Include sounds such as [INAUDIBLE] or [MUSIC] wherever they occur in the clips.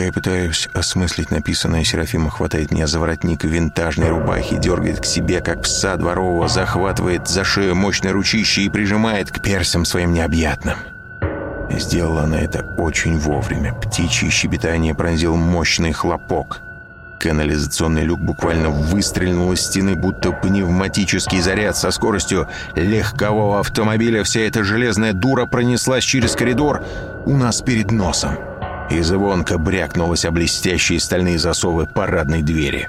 Пока я пытаюсь осмыслить написанное, Серафима хватает меня за воротник винтажной рубахи, дергает к себе, как пса дворового, захватывает за шею мощное ручище и прижимает к персям своим необъятным. Сделала она это очень вовремя. Птичье щебетание пронзил мощный хлопок. Канализационный люк буквально выстрельнул из стены, будто пневматический заряд со скоростью легкового автомобиля. Вся эта железная дура пронеслась через коридор у нас перед носом и звонко брякнулась о блестящие стальные засовы парадной двери.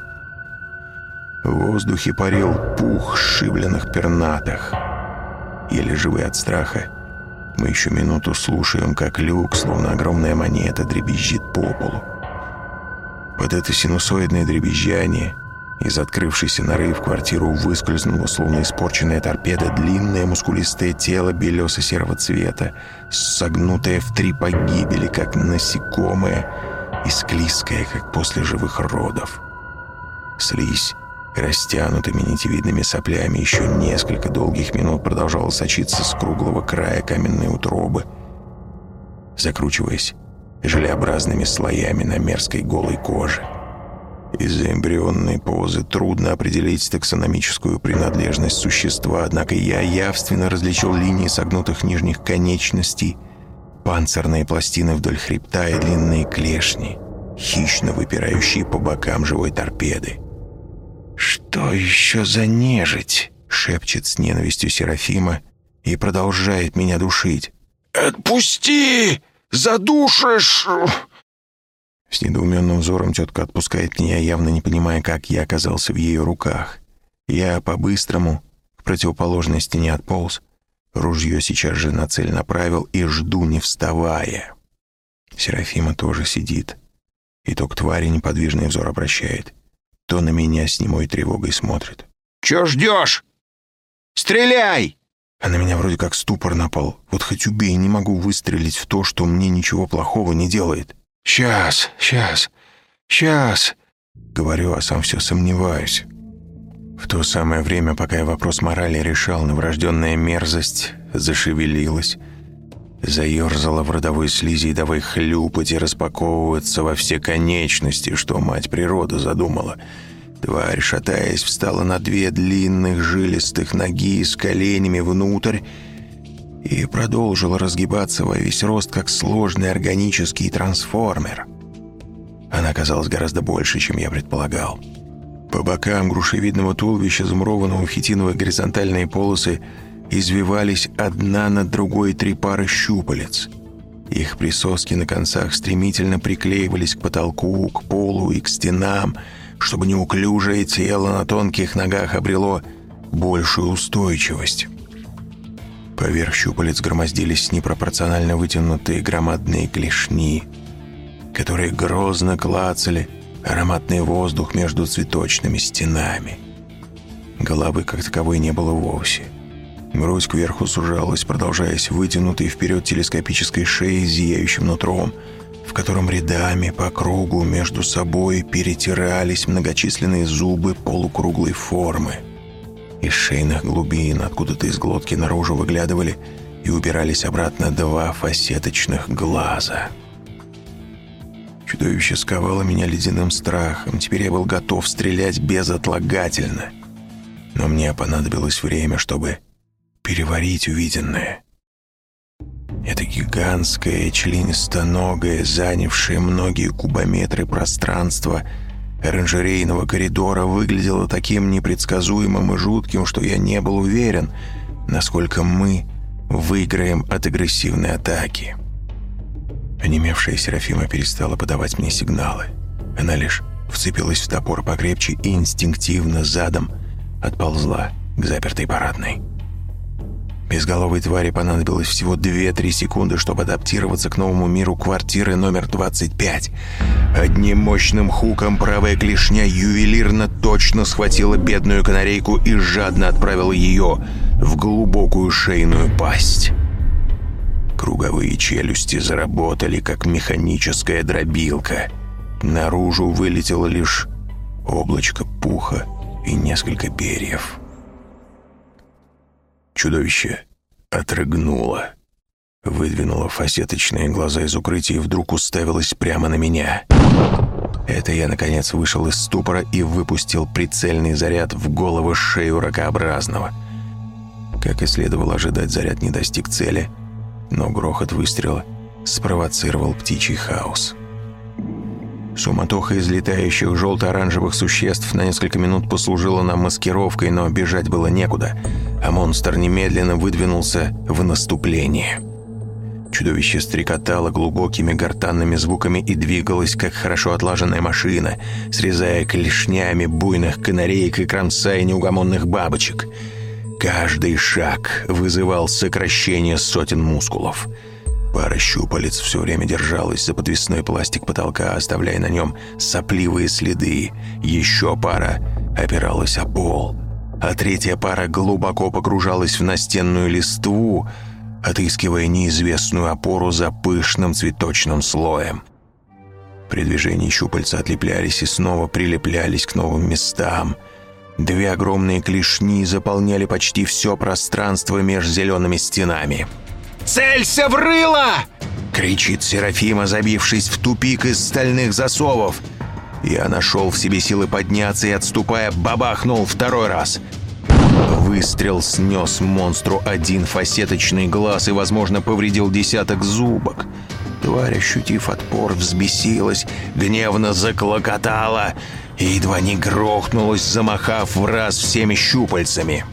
В воздухе парил пух сшибленных пернатых. Еле живые от страха, мы еще минуту слушаем, как люк, словно огромная монета, дребезжит по полу. Под это синусоидное дребезжание из открывшейся норы в квартиру выскользнуло, словно испорченная торпеда, длинное мускулистое тело белесо-серого цвета, согнутое в три погибели, как насекомое, и склизкое, как после живых родов. Слизь, растянутыми нитевидными соплями, еще несколько долгих минут продолжала сочиться с круглого края каменной утробы, закручиваясь желеобразными слоями на мерзкой голой коже. Из-за эмбрионной позы трудно определить таксономическую принадлежность существа, однако я явственно различил линии согнутых нижних конечностей, панцирные пластины вдоль хребта и длинные клешни, хищно выпирающие по бокам живой торпеды. «Что еще за нежить?» — шепчет с ненавистью Серафима и продолжает меня душить. «Отпусти! Задушишь!» С недоуменным взором тетка отпускает меня, явно не понимая, как я оказался в ее руках. Я по-быстрому к противоположной стене отполз, ружье сейчас же на цель направил и жду, не вставая. Серафима тоже сидит, и то к твари неподвижный взор обращает, то на меня с немой тревогой смотрит. «Чё ждешь? Стреляй!» А на меня вроде как ступор напал. Вот хоть убей, не могу выстрелить в то, что мне ничего плохого не делает. «Сейчас, сейчас, сейчас!» Говорю, а сам все сомневаюсь. В то самое время, пока я вопрос морали решал, новорожденная мерзость зашевелилась, заерзала в родовой слизи и давай хлюпать и распаковываться во все конечности, что мать природа задумала. Тварь, шатаясь, встала на две длинных жилистых ноги с коленями внутрь и продолжила разгибаться во весь рост, как сложный органический трансформер. Она оказалась гораздо больше, чем я предполагал. По бокам грушевидного туловища, замурованного в хитиновые горизонтальные полосы, извивались одна над другой три пары щупалец. Их присоски на концах стремительно приклеивались к потолку, к полу и к стенам, чтобы неуклюжее тело на тонких ногах обрело большую устойчивость. Поверх щупалец громоздились непропорционально вытянутые громадные клешни, которые грозно клацали ароматный воздух между цветочными стенами. Головы как таковой не было вовсе. Грудь кверху сужалась, продолжаясь вытянутой вперед телескопической шеей зияющим нутром, в котором рядами по кругу между собой перетирались многочисленные зубы полукруглой формы – из шейных глубин откуда-то из глотки наружу выглядывали и убирались обратно два фасеточных глаза. Чудовище сковало меня ледяным страхом. Теперь я был готов стрелять безотлагательно. Но мне понадобилось время, чтобы переварить увиденное. Это гигантское, членистоногое, занявшее многие кубометры пространства — оранжерейного коридора выглядело таким непредсказуемым и жутким, что я не был уверен, насколько мы выиграем от агрессивной атаки. Онемевшая Серафима перестала подавать мне сигналы. Она лишь вцепилась в топор покрепче и инстинктивно задом отползла к запертой парадной. Безголовой твари понадобилось всего 2-3 секунды, чтобы адаптироваться к новому миру квартиры номер 25. Одним мощным хуком правая клешня ювелирно точно схватила бедную канарейку и жадно отправила ее в глубокую шейную пасть. Круговые челюсти заработали, как механическая дробилка. Наружу вылетело лишь облачко пуха и несколько перьев. Чудовище отрыгнуло, выдвинуло фасеточные глаза из укрытия и вдруг уставилось прямо на меня. Это я, наконец, вышел из ступора и выпустил прицельный заряд в голову шею ракообразного. Как и следовало ожидать, заряд не достиг цели, но грохот выстрела спровоцировал птичий хаос. Суматоха из летающих желто-оранжевых существ на несколько минут послужила нам маскировкой, но бежать было некуда, а монстр немедленно выдвинулся в наступление. Чудовище стрекотало глубокими гортанными звуками и двигалось, как хорошо отлаженная машина, срезая клешнями буйных канареек и кромсая неугомонных бабочек. Каждый шаг вызывал сокращение сотен мускулов – Пара щупалец все время держалась за подвесной пластик потолка, оставляя на нем сопливые следы. Еще пара опиралась о пол, а третья пара глубоко погружалась в настенную листву, отыскивая неизвестную опору за пышным цветочным слоем. При движении щупальца отлеплялись и снова прилеплялись к новым местам. Две огромные клешни заполняли почти все пространство между зелеными стенами – «Целься в рыло!» — кричит Серафима, забившись в тупик из стальных засовов. Я нашел в себе силы подняться и, отступая, бабахнул второй раз. Выстрел снес монстру один фасеточный глаз и, возможно, повредил десяток зубок. Тварь, ощутив отпор, взбесилась, гневно заклокотала и едва не грохнулась, замахав в раз всеми щупальцами.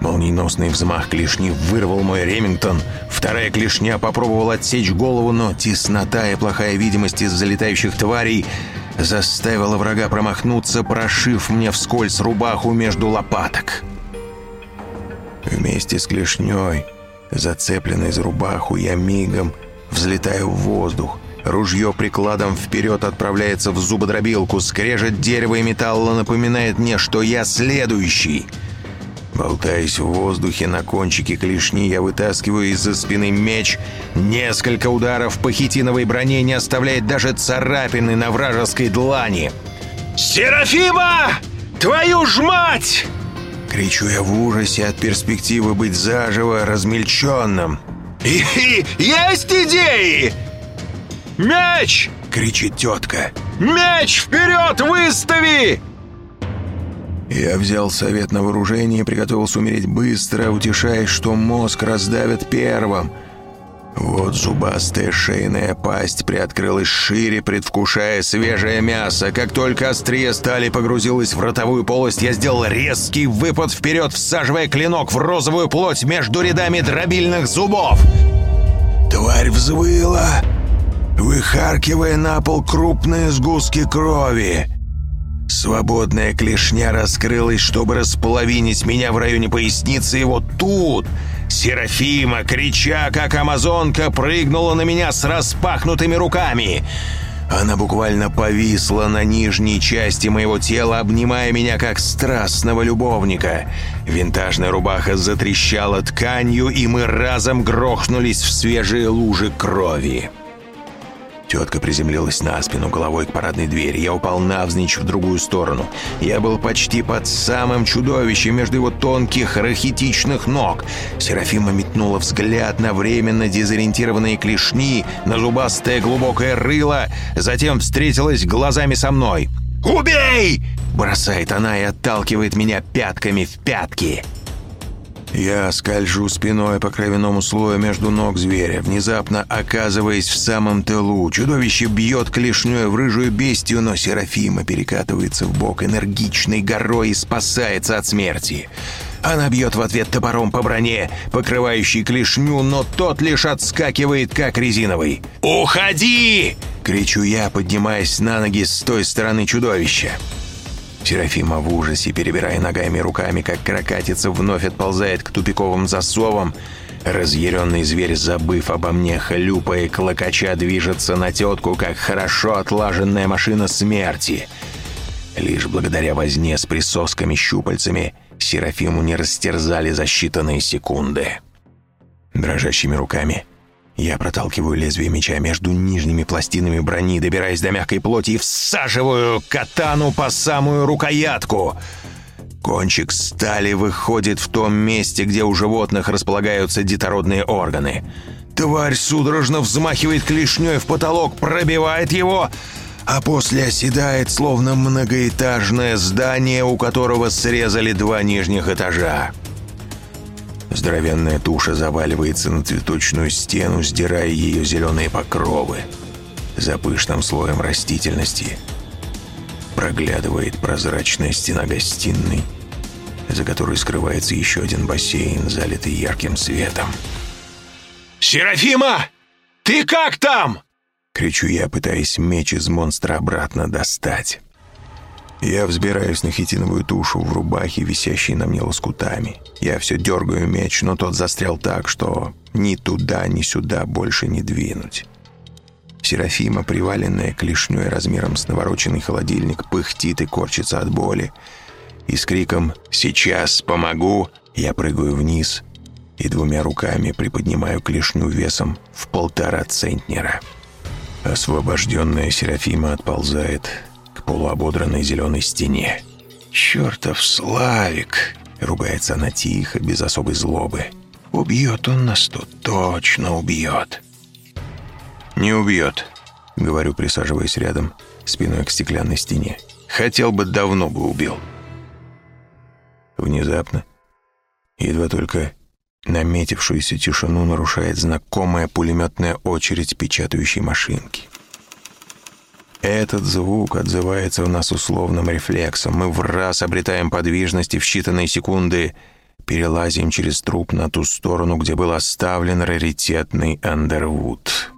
Молниеносный взмах клешни вырвал мой Ремингтон. Вторая клешня попробовала отсечь голову, но теснота и плохая видимость из залетающих тварей заставила врага промахнуться, прошив мне вскользь рубаху между лопаток. Вместе с клешней, зацепленной за рубаху, я мигом взлетаю в воздух. Ружье прикладом вперед отправляется в зубодробилку. Скрежет дерева и металла напоминает мне, что я следующий — Болтаясь в воздухе на кончике клешни, я вытаскиваю из-за спины меч. Несколько ударов по хитиновой броне не оставляет даже царапины на вражеской длани. «Серафима! Твою ж мать!» Кричу я в ужасе от перспективы быть заживо размельченным. «И, и есть идеи!» «Меч!» — кричит тетка. «Меч вперед выстави!» Я взял совет на вооружение и приготовился умереть быстро, утешаясь, что мозг раздавит первым. Вот зубастая шейная пасть приоткрылась шире, предвкушая свежее мясо. Как только острие стали погрузилось в ротовую полость, я сделал резкий выпад вперед, всаживая клинок в розовую плоть между рядами дробильных зубов. Тварь взвыла, выхаркивая на пол крупные сгустки крови. Свободная клешня раскрылась, чтобы располовинить меня в районе поясницы, и вот тут... Серафима, крича, как амазонка, прыгнула на меня с распахнутыми руками. Она буквально повисла на нижней части моего тела, обнимая меня как страстного любовника. Винтажная рубаха затрещала тканью, и мы разом грохнулись в свежие лужи крови. Тетка приземлилась на спину головой к парадной двери. Я упал навзничь в другую сторону. Я был почти под самым чудовищем между его тонких рахитичных ног. Серафима метнула взгляд на временно дезориентированные клешни, на зубастое глубокое рыло, затем встретилась глазами со мной. «Убей!» – бросает она и отталкивает меня пятками в пятки. Я скольжу спиной по кровяному слою между ног зверя, внезапно оказываясь в самом тылу. Чудовище бьет клешней в рыжую бестию, но Серафима перекатывается в бок энергичной горой и спасается от смерти. Она бьет в ответ топором по броне, покрывающей клешню, но тот лишь отскакивает, как резиновый. «Уходи!» — кричу я, поднимаясь на ноги с той стороны чудовища. Серафима в ужасе, перебирая ногами и руками, как крокатица, вновь отползает к тупиковым засовам. Разъяренный зверь, забыв обо мне, хлюпая клокоча, движется на тетку, как хорошо отлаженная машина смерти. Лишь благодаря возне с присосками-щупальцами Серафиму не растерзали за считанные секунды. Дрожащими руками я проталкиваю лезвие меча между нижними пластинами брони, добираясь до мягкой плоти и всаживаю катану по самую рукоятку. Кончик стали выходит в том месте, где у животных располагаются детородные органы. Тварь судорожно взмахивает клешней в потолок, пробивает его, а после оседает, словно многоэтажное здание, у которого срезали два нижних этажа. Здоровенная туша заваливается на цветочную стену, сдирая ее зеленые покровы. За пышным слоем растительности проглядывает прозрачная стена гостиной, за которой скрывается еще один бассейн, залитый ярким светом. «Серафима! Ты как там?» Кричу я, пытаясь меч из монстра обратно достать. Я взбираюсь на хитиновую тушу в рубахе, висящей на мне лоскутами. Я все дергаю меч, но тот застрял так, что ни туда, ни сюда больше не двинуть. Серафима, приваленная клешней размером с навороченный холодильник, пыхтит и корчится от боли. И с криком «Сейчас помогу!» я прыгаю вниз и двумя руками приподнимаю клешню весом в полтора центнера. Освобожденная Серафима отползает к полуободранной зеленой стене. «Чертов Славик!» — ругается она тихо, без особой злобы. «Убьет он нас тут, точно убьет!» «Не убьет», — говорю, присаживаясь рядом, спиной к стеклянной стене. «Хотел бы, давно бы убил». Внезапно, едва только наметившуюся тишину нарушает знакомая пулеметная очередь печатающей машинки. Этот звук отзывается у нас условным рефлексом. Мы в раз обретаем подвижность и в считанные секунды перелазим через труп на ту сторону, где был оставлен раритетный Андервуд.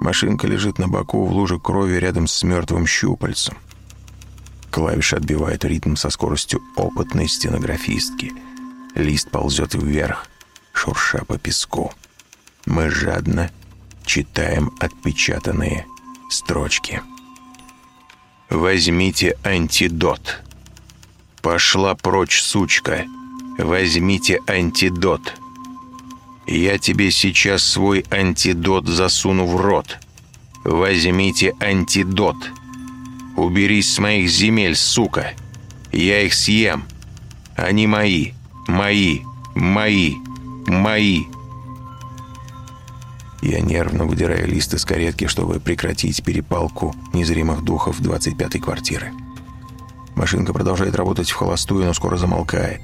Машинка лежит на боку в луже крови рядом с мертвым щупальцем. Клавиши отбивают ритм со скоростью опытной стенографистки. Лист ползет вверх, шурша по песку. Мы жадно читаем отпечатанные строчки. «Возьмите антидот». «Пошла прочь, сучка. Возьмите антидот». Я тебе сейчас свой антидот засуну в рот. Возьмите антидот. Уберись с моих земель, сука. Я их съем. Они мои, мои, мои, мои. Я нервно выдираю лист из каретки, чтобы прекратить перепалку незримых духов 25-й квартиры. Машинка продолжает работать в холостую, но скоро замолкает.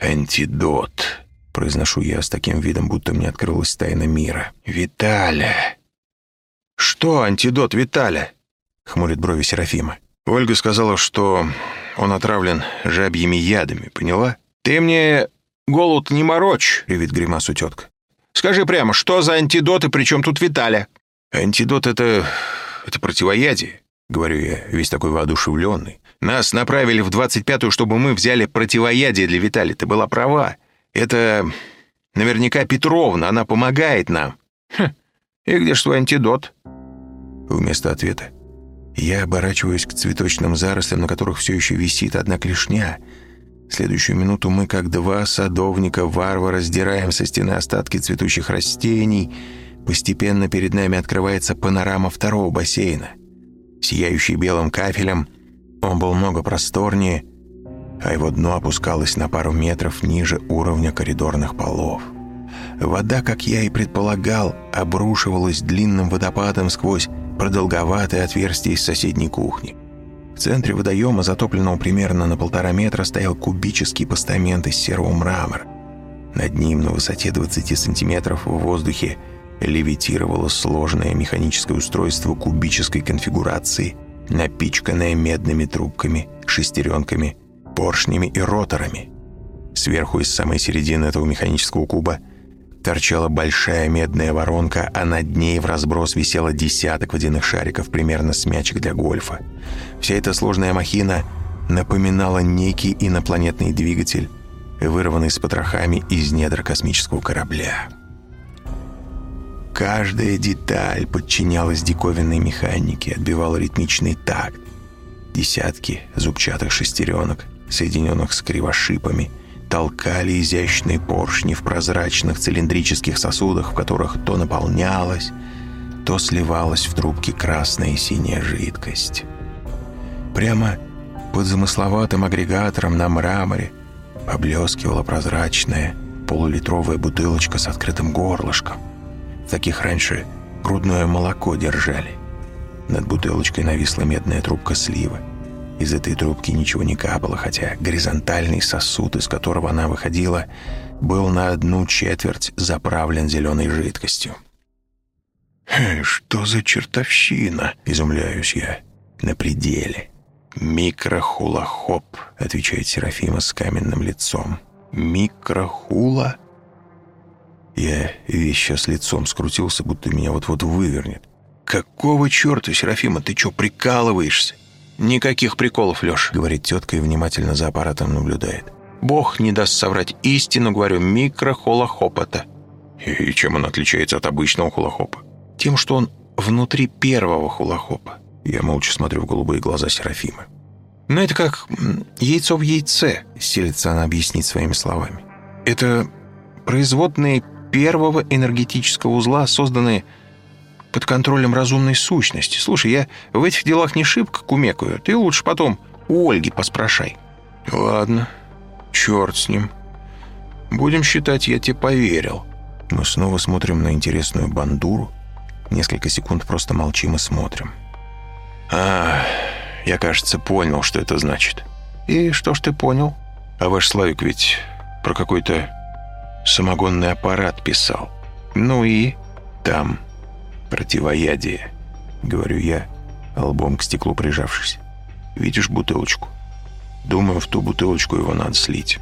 «Антидот», Произношу я с таким видом, будто мне открылась тайна мира. «Виталя!» «Что антидот Виталя?» — хмурит брови Серафима. Ольга сказала, что он отравлен жабьими ядами, поняла? «Ты мне голод не морочь!» — ревит гримасу тетка. «Скажи прямо, что за антидот и при чем тут Виталя?» «Антидот — это... это противоядие», — говорю я, весь такой воодушевленный. «Нас направили в 25-ю, чтобы мы взяли противоядие для Витали. Ты была права. Это наверняка Петровна, она помогает нам. Хм, и где ж твой антидот? Вместо ответа я оборачиваюсь к цветочным зарослям, на которых все еще висит одна клешня. Следующую минуту мы, как два садовника-варвара, сдираем со стены остатки цветущих растений. Постепенно перед нами открывается панорама второго бассейна. Сияющий белым кафелем, он был много просторнее — а его дно опускалось на пару метров ниже уровня коридорных полов. Вода, как я и предполагал, обрушивалась длинным водопадом сквозь продолговатое отверстие из соседней кухни. В центре водоема, затопленного примерно на полтора метра, стоял кубический постамент из серого мрамора. Над ним на высоте 20 сантиметров в воздухе левитировало сложное механическое устройство кубической конфигурации, напичканное медными трубками, шестеренками поршнями и роторами. Сверху из самой середины этого механического куба торчала большая медная воронка, а над ней в разброс висело десяток водяных шариков, примерно с мячик для гольфа. Вся эта сложная махина напоминала некий инопланетный двигатель, вырванный с потрохами из недр космического корабля. Каждая деталь подчинялась диковинной механике, отбивала ритмичный такт. Десятки зубчатых шестеренок — соединенных с кривошипами, толкали изящные поршни в прозрачных цилиндрических сосудах, в которых то наполнялась, то сливалась в трубке красная и синяя жидкость. Прямо Под замысловатым агрегатором на мраморе поблескивала прозрачная полулитровая бутылочка с открытым горлышком. В таких раньше грудное молоко держали. Над бутылочкой нависла медная трубка слива. Из этой трубки ничего не капало, хотя горизонтальный сосуд, из которого она выходила, был на одну четверть заправлен зеленой жидкостью. «Что за чертовщина?» — изумляюсь я. «На пределе». «Микрохула-хоп», — отвечает Серафима с каменным лицом. «Микрохула?» Я весь сейчас лицом скрутился, будто меня вот-вот вывернет. «Какого черта, Серафима, ты что, прикалываешься?» «Никаких приколов, Леш», — говорит тетка и внимательно за аппаратом наблюдает. «Бог не даст соврать истину, говорю, микрохолохопота». «И чем он отличается от обычного хулахопа?» «Тем, что он внутри первого хулахопа». Я молча смотрю в голубые глаза Серафимы. «Ну, это как яйцо в яйце», — селится она объяснить своими словами. «Это производные первого энергетического узла, созданные под контролем разумной сущности. Слушай, я в этих делах не шибко кумекаю. Ты лучше потом у Ольги поспрашай». «Ладно, черт с ним. Будем считать, я тебе поверил». Мы снова смотрим на интересную бандуру. Несколько секунд просто молчим и смотрим. «А, я, кажется, понял, что это значит». «И что ж ты понял?» «А ваш Славик ведь про какой-то самогонный аппарат писал. Ну и там противоядие, говорю я, лбом к стеклу прижавшись. Видишь бутылочку? Думаю, в ту бутылочку его надо слить.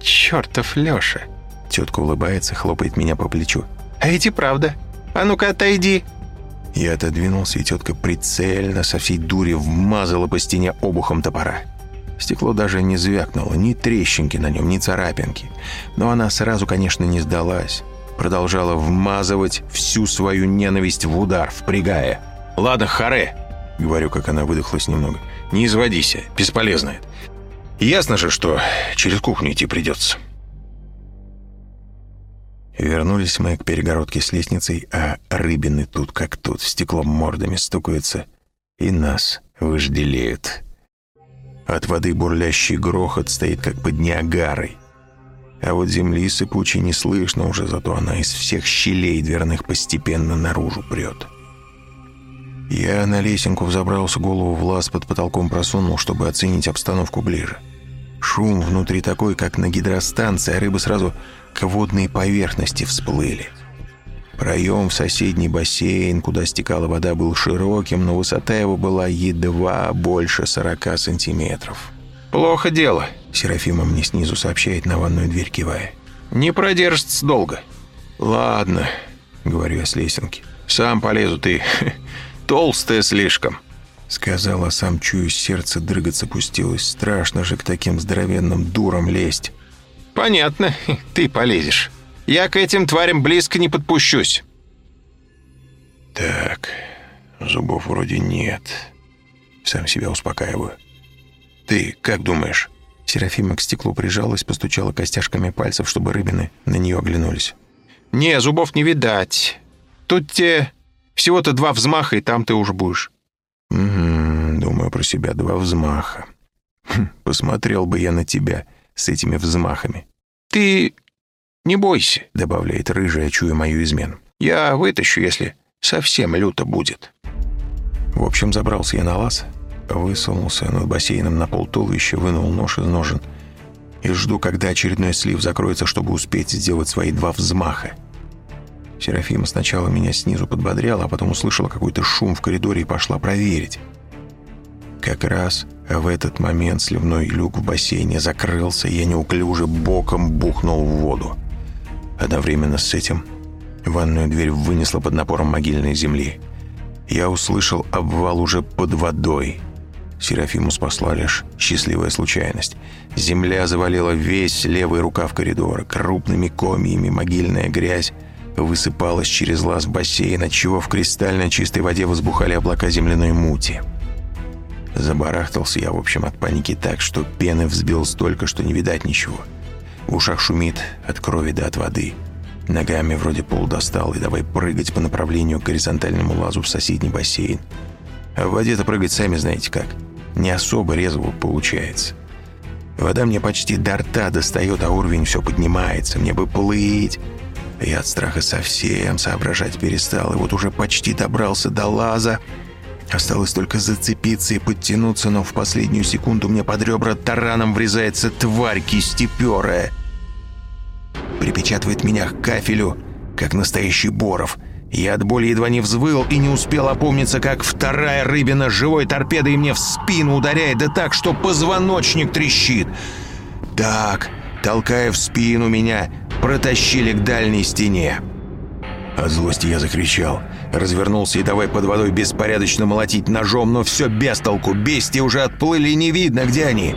Чертов Леша! Тетка улыбается, хлопает меня по плечу. А эти правда? А ну-ка отойди! Я отодвинулся, и тетка прицельно со всей дури вмазала по стене обухом топора. Стекло даже не звякнуло, ни трещинки на нем, ни царапинки. Но она сразу, конечно, не сдалась. Продолжала вмазывать всю свою ненависть в удар, впрягая. «Ладно, харе!» — говорю, как она выдохлась немного. «Не изводись, бесполезно это. Ясно же, что через кухню идти придется». Вернулись мы к перегородке с лестницей, а рыбины тут как тут, стеклом мордами стукаются и нас вожделеют. От воды бурлящий грохот стоит как под Ниагарой. А вот земли сыпучей не слышно уже, зато она из всех щелей дверных постепенно наружу прет. Я на лесенку взобрался, голову в лаз под потолком просунул, чтобы оценить обстановку ближе. Шум внутри такой, как на гидростанции, а рыбы сразу к водной поверхности всплыли. Проем в соседний бассейн, куда стекала вода, был широким, но высота его была едва больше 40 сантиметров. «Плохо дело», — Серафима мне снизу сообщает на ванную дверь, кивая. «Не продержится долго». «Ладно», — говорю я с лесенки. «Сам полезу, ты [LAUGHS] толстая слишком». Сказала, сам чую, сердце дрыгаться пустилось. Страшно же к таким здоровенным дурам лезть. «Понятно, [LAUGHS] ты полезешь». Я к этим тварям близко не подпущусь». «Так, зубов вроде нет. Сам себя успокаиваю. Ты как думаешь?» Серафима к стеклу прижалась, постучала костяшками пальцев, чтобы рыбины на нее оглянулись. «Не, зубов не видать. Тут те всего-то два взмаха, и там ты уже будешь». «Угу, думаю про себя, два взмаха. Хм, посмотрел бы я на тебя с этими взмахами». «Ты «Не бойся», — добавляет рыжая, чуя мою измену. «Я вытащу, если совсем люто будет». В общем, забрался я на лаз, высунулся над бассейном на пол туловища, вынул нож из ножен и жду, когда очередной слив закроется, чтобы успеть сделать свои два взмаха. Серафима сначала меня снизу подбодряла, а потом услышала какой-то шум в коридоре и пошла проверить. Как раз в этот момент сливной люк в бассейне закрылся, и я неуклюже боком бухнул в воду. Одновременно с этим ванную дверь вынесла под напором могильной земли. Я услышал обвал уже под водой. Серафиму спасла лишь счастливая случайность. Земля завалила весь левый рукав коридора. Крупными комьями могильная грязь высыпалась через лаз бассейна, чего в кристально чистой воде возбухали облака земляной мути. Забарахтался я, в общем, от паники так, что пены взбил столько, что не видать ничего. — в ушах шумит от крови да от воды. Ногами вроде пол достал, и давай прыгать по направлению к горизонтальному лазу в соседний бассейн. А в воде-то прыгать сами знаете как. Не особо резво получается. Вода мне почти до рта достает, а уровень все поднимается. Мне бы плыть. Я от страха совсем соображать перестал, и вот уже почти добрался до лаза. Осталось только зацепиться и подтянуться, но в последнюю секунду мне под ребра тараном врезается тварь кистеперая. Припечатывает меня к кафелю, как настоящий Боров — я от боли едва не взвыл и не успел опомниться, как вторая рыбина живой торпедой мне в спину ударяет, да так, что позвоночник трещит. Так, толкая в спину меня, протащили к дальней стене. От злости я закричал. Развернулся и давай под водой беспорядочно молотить ножом, но все без толку. Бести уже отплыли, не видно, где они.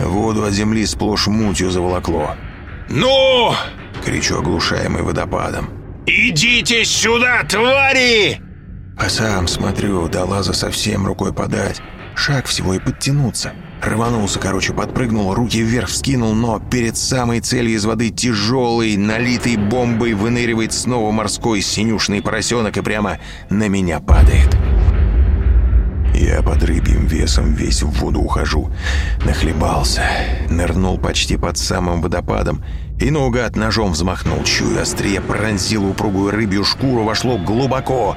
Воду от земли сплошь мутью заволокло. «Ну!» — кричу, оглушаемый водопадом. «Идите сюда, твари!» А сам смотрю, до лаза совсем рукой подать. Шаг всего и подтянуться. Рванулся, короче, подпрыгнул, руки вверх вскинул, но перед самой целью из воды тяжелый, налитый бомбой выныривает снова морской синюшный поросенок и прямо на меня падает. Я под рыбьим весом весь в воду ухожу. Нахлебался, нырнул почти под самым водопадом и наугад ножом взмахнул. Чуя острие пронзило упругую рыбью шкуру, вошло глубоко.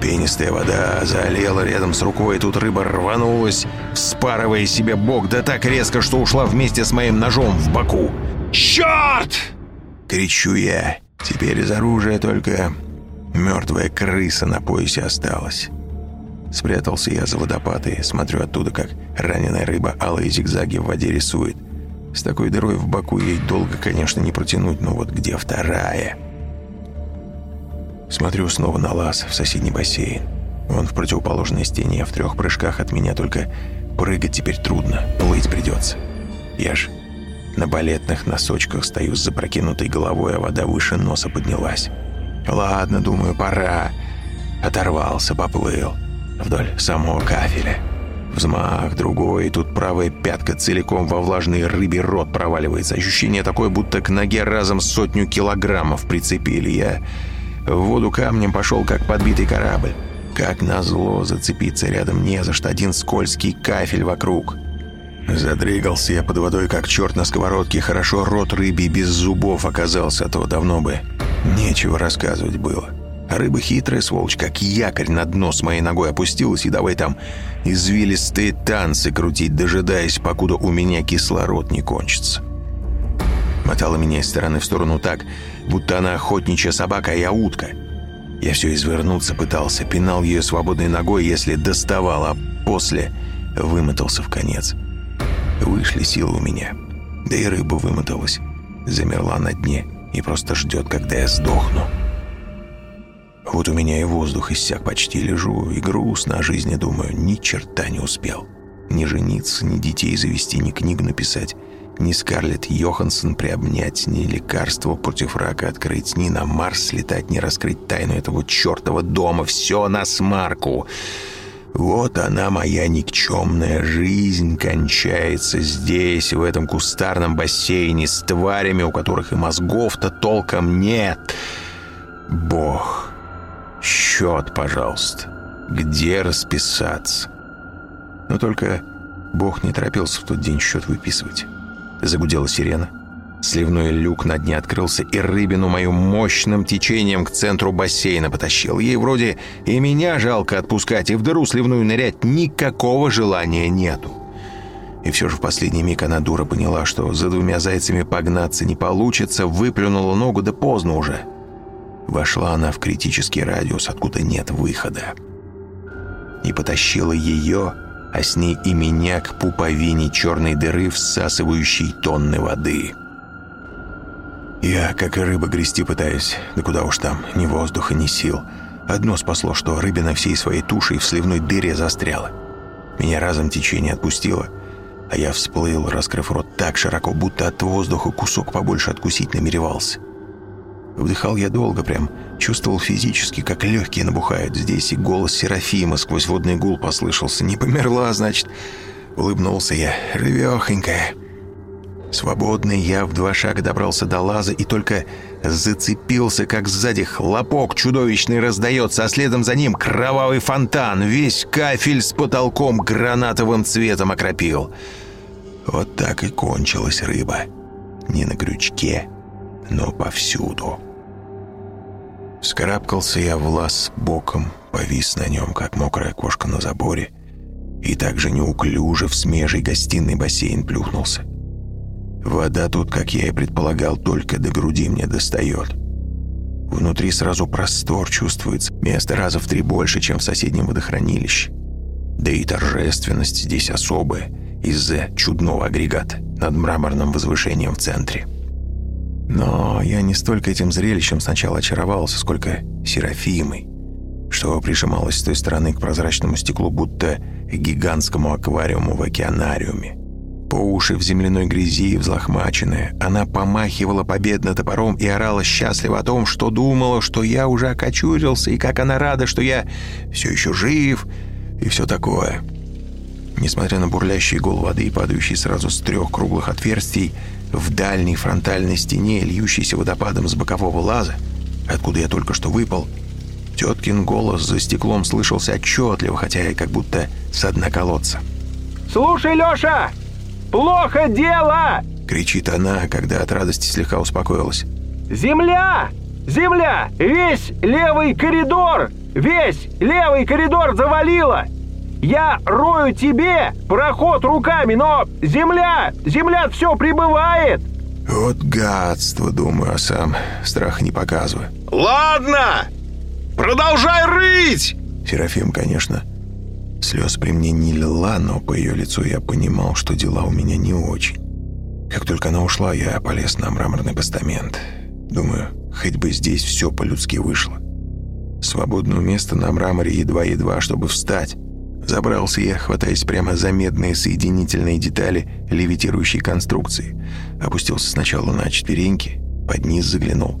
Пенистая вода залила рядом с рукой, и тут рыба рванулась, вспарывая себе бок, да так резко, что ушла вместе с моим ножом в боку. «Черт!» — кричу я. Теперь из оружия только мертвая крыса на поясе осталась. Спрятался я за водопад и смотрю оттуда, как раненая рыба алые зигзаги в воде рисует. С такой дырой в боку ей долго, конечно, не протянуть, но вот где вторая? Смотрю снова на лаз в соседний бассейн. Он в противоположной стене, в трех прыжках от меня, только прыгать теперь трудно, плыть придется. Я ж на балетных носочках стою с запрокинутой головой, а вода выше носа поднялась. Ладно, думаю, пора. Оторвался, поплыл. Вдоль самого кафеля. Взмах, другой, и тут правая пятка целиком во влажный рыбий рот проваливается. Ощущение такое, будто к ноге разом сотню килограммов прицепили. Я в воду камнем пошел, как подбитый корабль. Как назло, зацепиться рядом не за что, один скользкий кафель вокруг. Задрыгался я под водой, как черт на сковородке. Хорошо рот рыбий без зубов оказался, а то давно бы нечего рассказывать было. Рыба хитрая сволочь, как якорь на дно с моей ногой опустилась, и давай там извилистые танцы крутить, дожидаясь, покуда у меня кислород не кончится. Мотала меня из стороны в сторону так, будто она охотничья собака, а я утка. Я все извернуться пытался, пинал ее свободной ногой, если доставал, а после вымотался в конец. Вышли силы у меня. Да и рыба вымоталась. Замерла на дне и просто ждет, когда я сдохну. Вот у меня и воздух иссяк почти лежу, и грустно о жизни думаю, ни черта не успел. Ни жениться, ни детей завести, ни книг написать, ни Скарлетт Йоханссон приобнять, ни лекарство против рака открыть, ни на Марс слетать, ни раскрыть тайну этого чертова дома. Все на смарку. Вот она, моя никчемная жизнь, кончается здесь, в этом кустарном бассейне, с тварями, у которых и мозгов-то толком нет. Бог... Счет, пожалуйста. Где расписаться? Но только Бог не торопился в тот день счет выписывать. Загудела сирена. Сливной люк на дне открылся, и рыбину мою мощным течением к центру бассейна потащил. Ей вроде и меня жалко отпускать, и в дыру сливную нырять никакого желания нету. И все же в последний миг она дура поняла, что за двумя зайцами погнаться не получится, выплюнула ногу, да поздно уже. Вошла она в критический радиус, откуда нет выхода. И потащила ее, а с ней и меня к пуповине черной дыры, всасывающей тонны воды. Я, как и рыба, грести пытаюсь, да куда уж там, ни воздуха, ни сил. Одно спасло, что рыбина всей своей тушей в сливной дыре застряла. Меня разом течение отпустило, а я всплыл, раскрыв рот так широко, будто от воздуха кусок побольше откусить намеревался. Вдыхал я долго прям, чувствовал физически, как легкие набухают. Здесь и голос Серафима сквозь водный гул послышался. «Не померла, значит?» Улыбнулся я. «Рывехонькая». Свободный я в два шага добрался до лаза и только зацепился, как сзади хлопок чудовищный раздается, а следом за ним кровавый фонтан, весь кафель с потолком гранатовым цветом окропил. Вот так и кончилась рыба. Не на крючке, но повсюду. Вскарабкался я в лаз боком, повис на нем, как мокрая кошка на заборе, и также неуклюже в смежий гостиный бассейн плюхнулся. Вода тут, как я и предполагал, только до груди мне достает. Внутри сразу простор чувствуется, место раза в три больше, чем в соседнем водохранилище. Да и торжественность здесь особая, из-за чудного агрегата над мраморным возвышением в центре. Но я не столько этим зрелищем сначала очаровался, сколько Серафимой, что прижималась с той стороны к прозрачному стеклу, будто гигантскому аквариуму в океанариуме. По уши в земляной грязи, взлохмаченная, она помахивала победно топором и орала счастливо о том, что думала, что я уже окочурился, и как она рада, что я все еще жив, и все такое. Несмотря на бурлящий гол воды, падающий сразу с трех круглых отверстий, в дальней фронтальной стене, льющейся водопадом с бокового лаза, откуда я только что выпал, теткин голос за стеклом слышался отчетливо, хотя и как будто с дна колодца. «Слушай, Леша, Плохо дело!» — кричит она, когда от радости слегка успокоилась. «Земля! Земля! Весь левый коридор! Весь левый коридор завалило! Я рою тебе проход руками, но земля! Земля все прибывает!» Вот гадство, думаю, а сам страх не показываю. «Ладно! Продолжай рыть!» Серафим, конечно, Слез при мне не лила, но по ее лицу я понимал, что дела у меня не очень. Как только она ушла, я полез на мраморный постамент. Думаю, хоть бы здесь все по-людски вышло. Свободное место на мраморе едва-едва, чтобы встать. Забрался я, хватаясь прямо за медные соединительные детали левитирующей конструкции. Опустился сначала на четвереньки, под низ заглянул.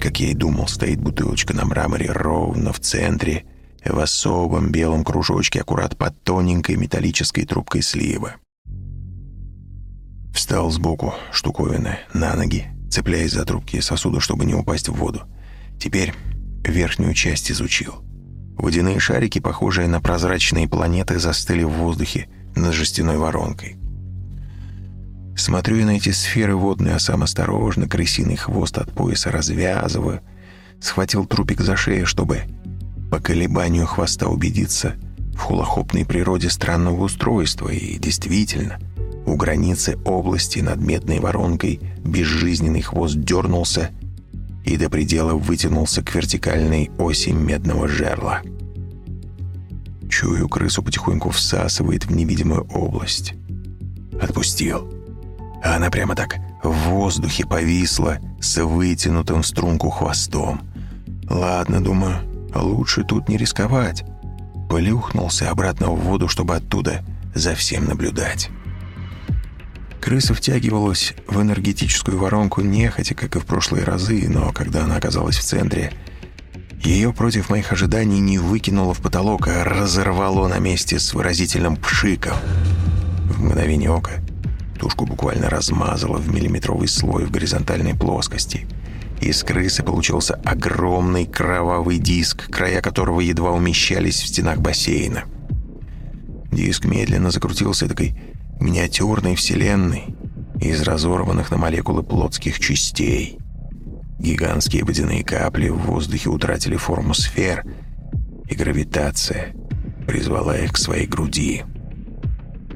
Как я и думал, стоит бутылочка на мраморе ровно в центре, в особом белом кружочке, аккурат под тоненькой металлической трубкой слива. Встал сбоку штуковины на ноги, цепляясь за трубки сосуда, чтобы не упасть в воду. Теперь верхнюю часть изучил. Водяные шарики, похожие на прозрачные планеты, застыли в воздухе над жестяной воронкой. Смотрю я на эти сферы водные, а сам осторожно крысиный хвост от пояса развязываю, схватил трупик за шею, чтобы по колебанию хвоста убедиться в хулохопной природе странного устройства, и действительно, у границы области над медной воронкой безжизненный хвост дернулся и до предела вытянулся к вертикальной оси медного жерла. Чую, крысу потихоньку всасывает в невидимую область. Отпустил. А она прямо так в воздухе повисла с вытянутым в струнку хвостом. Ладно, думаю, Лучше тут не рисковать. Плюхнулся обратно в воду, чтобы оттуда за всем наблюдать. Крыса втягивалась в энергетическую воронку нехотя, как и в прошлые разы, но когда она оказалась в центре, ее против моих ожиданий не выкинуло в потолок, а разорвало на месте с выразительным пшиком. В мгновение ока тушку буквально размазало в миллиметровый слой в горизонтальной плоскости — из крысы получился огромный кровавый диск, края которого едва умещались в стенах бассейна. Диск медленно закрутился такой миниатюрной вселенной из разорванных на молекулы плотских частей. Гигантские водяные капли в воздухе утратили форму сфер, и гравитация призвала их к своей груди.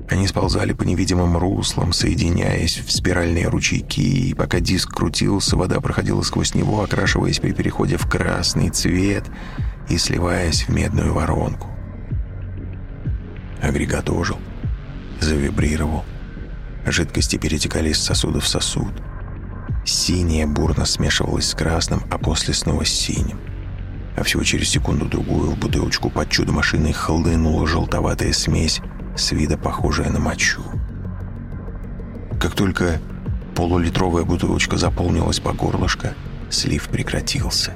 Они сползали по невидимым руслам, соединяясь в спиральные ручейки, и пока диск крутился, вода проходила сквозь него, окрашиваясь при переходе в красный цвет и сливаясь в медную воронку. Агрегат ожил, завибрировал. Жидкости перетекали из сосуда в сосуд. Синее бурно смешивалось с красным, а после снова с синим. А всего через секунду-другую в бутылочку под чудо-машиной хлынула желтоватая смесь, с вида похожая на мочу. Как только полулитровая бутылочка заполнилась по горлышко, слив прекратился.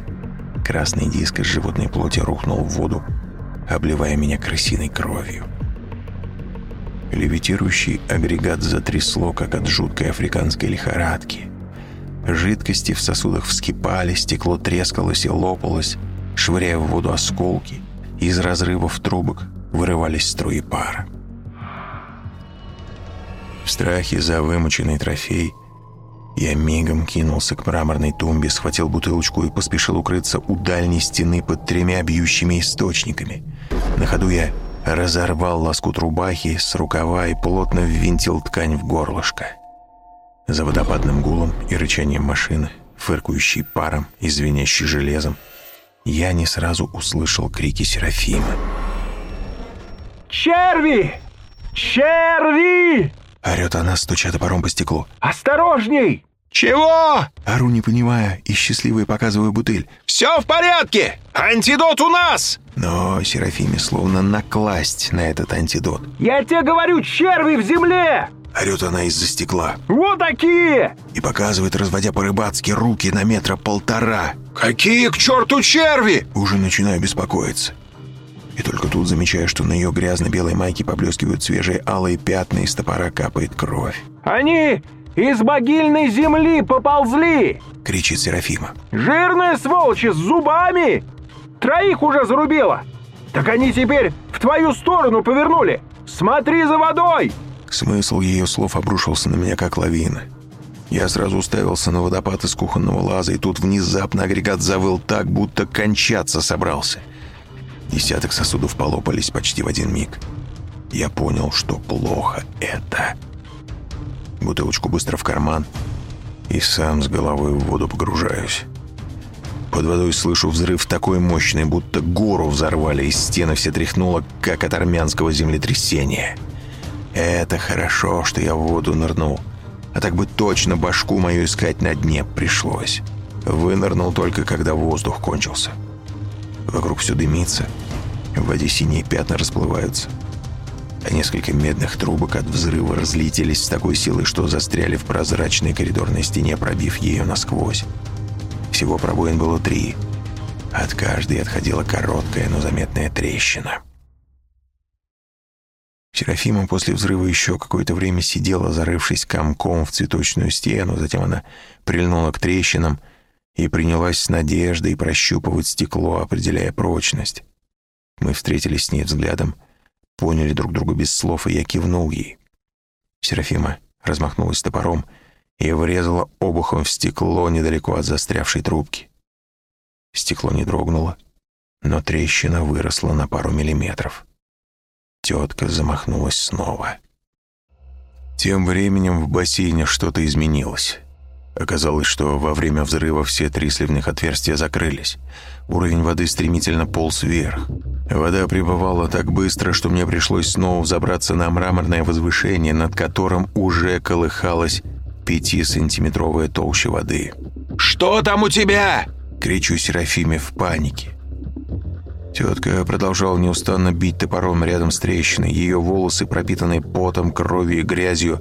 Красный диск из животной плоти рухнул в воду, обливая меня крысиной кровью. Левитирующий агрегат затрясло, как от жуткой африканской лихорадки. Жидкости в сосудах вскипали, стекло трескалось и лопалось, швыряя в воду осколки. Из разрывов трубок вырывались струи пара. В страхе за вымученный трофей я мигом кинулся к мраморной тумбе, схватил бутылочку и поспешил укрыться у дальней стены под тремя бьющими источниками. На ходу я разорвал лоскут рубахи с рукава и плотно ввинтил ткань в горлышко. За водопадным гулом и рычанием машины, фыркающей паром и звенящей железом, я не сразу услышал крики Серафима. «Черви! Черви!» Орет она, стуча топором по стеклу. «Осторожней!» «Чего?» Ору, не понимая, и счастливый показываю бутыль. «Все в порядке! Антидот у нас!» Но Серафиме словно накласть на этот антидот. «Я тебе говорю, черви в земле!» Орет она из-за стекла «Вот такие!» и показывает, разводя по-рыбацки руки на метра полтора. «Какие к черту черви?» Уже начинаю беспокоиться. И только тут замечаю, что на ее грязно-белой майке поблескивают свежие алые пятна, и из топора капает кровь. «Они из могильной земли поползли! Кричит Серафима. Жирные сволочи с зубами! Троих уже зарубила! Так они теперь в твою сторону повернули! Смотри за водой!» Смысл ее слов обрушился на меня как лавина. Я сразу уставился на водопад из кухонного лаза, и тут внезапно агрегат завыл так, будто кончаться собрался. Десяток сосудов полопались почти в один миг. Я понял, что плохо это. Бутылочку быстро в карман и сам с головой в воду погружаюсь. Под водой слышу взрыв такой мощный, будто гору взорвали, и стены все тряхнуло, как от армянского землетрясения. Это хорошо, что я в воду нырнул. А так бы точно башку мою искать на дне пришлось. Вынырнул только, когда воздух кончился. Вокруг все дымится. В воде синие пятна расплываются. А несколько медных трубок от взрыва разлетелись с такой силой, что застряли в прозрачной коридорной стене, пробив ее насквозь. Всего пробоин было три. От каждой отходила короткая, но заметная трещина. Серафима после взрыва еще какое-то время сидела, зарывшись комком в цветочную стену, затем она прильнула к трещинам и принялась с надеждой прощупывать стекло, определяя прочность. Мы встретились с ней взглядом, поняли друг друга без слов, и я кивнул ей. Серафима размахнулась топором и врезала обухом в стекло недалеко от застрявшей трубки. Стекло не дрогнуло, но трещина выросла на пару миллиметров. Тетка замахнулась снова. Тем временем в бассейне что-то изменилось. Оказалось, что во время взрыва все три сливных отверстия закрылись. Уровень воды стремительно полз вверх. Вода прибывала так быстро, что мне пришлось снова взобраться на мраморное возвышение, над которым уже колыхалась пятисантиметровая толща воды. «Что там у тебя?» — кричу Серафиме в панике. Тетка продолжала неустанно бить топором рядом с трещиной. Ее волосы, пропитанные потом, кровью и грязью,